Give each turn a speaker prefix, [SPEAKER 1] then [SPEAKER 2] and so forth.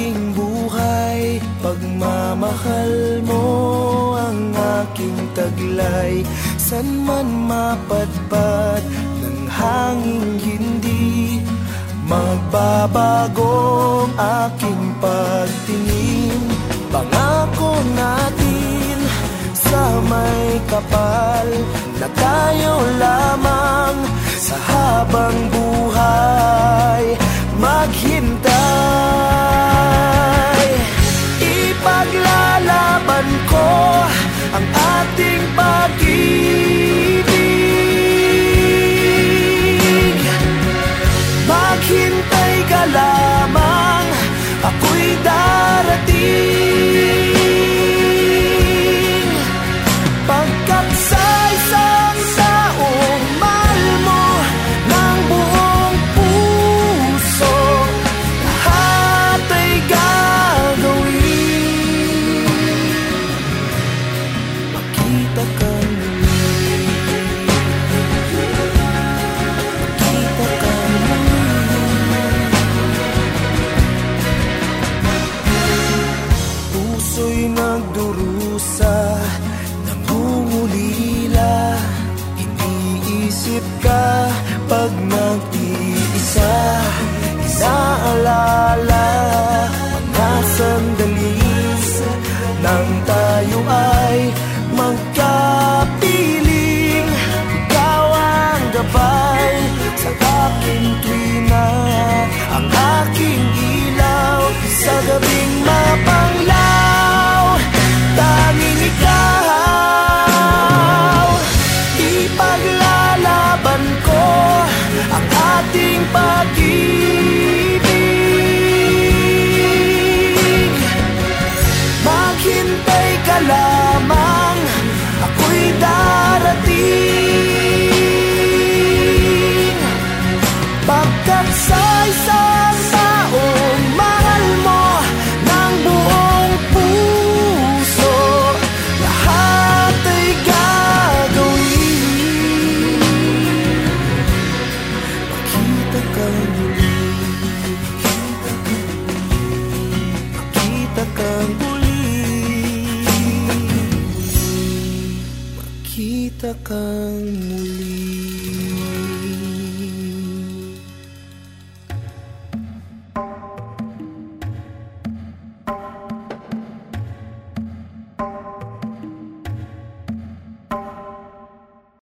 [SPEAKER 1] ng aking buhay. Pagmamahal mo ang aking taglay. San man mapadpad ng hanging hindi Magbabagong aking pagtingin. Pangako natin sa may kapal Na tayo lamang sa habang buhay Ipaglalaban ko ang ating pag-ibig. Maghintay Puso'y nagdurusa Nangungulila. Iniisip ka Pag nag-iisa Inaalala Maghintay Makita ka muli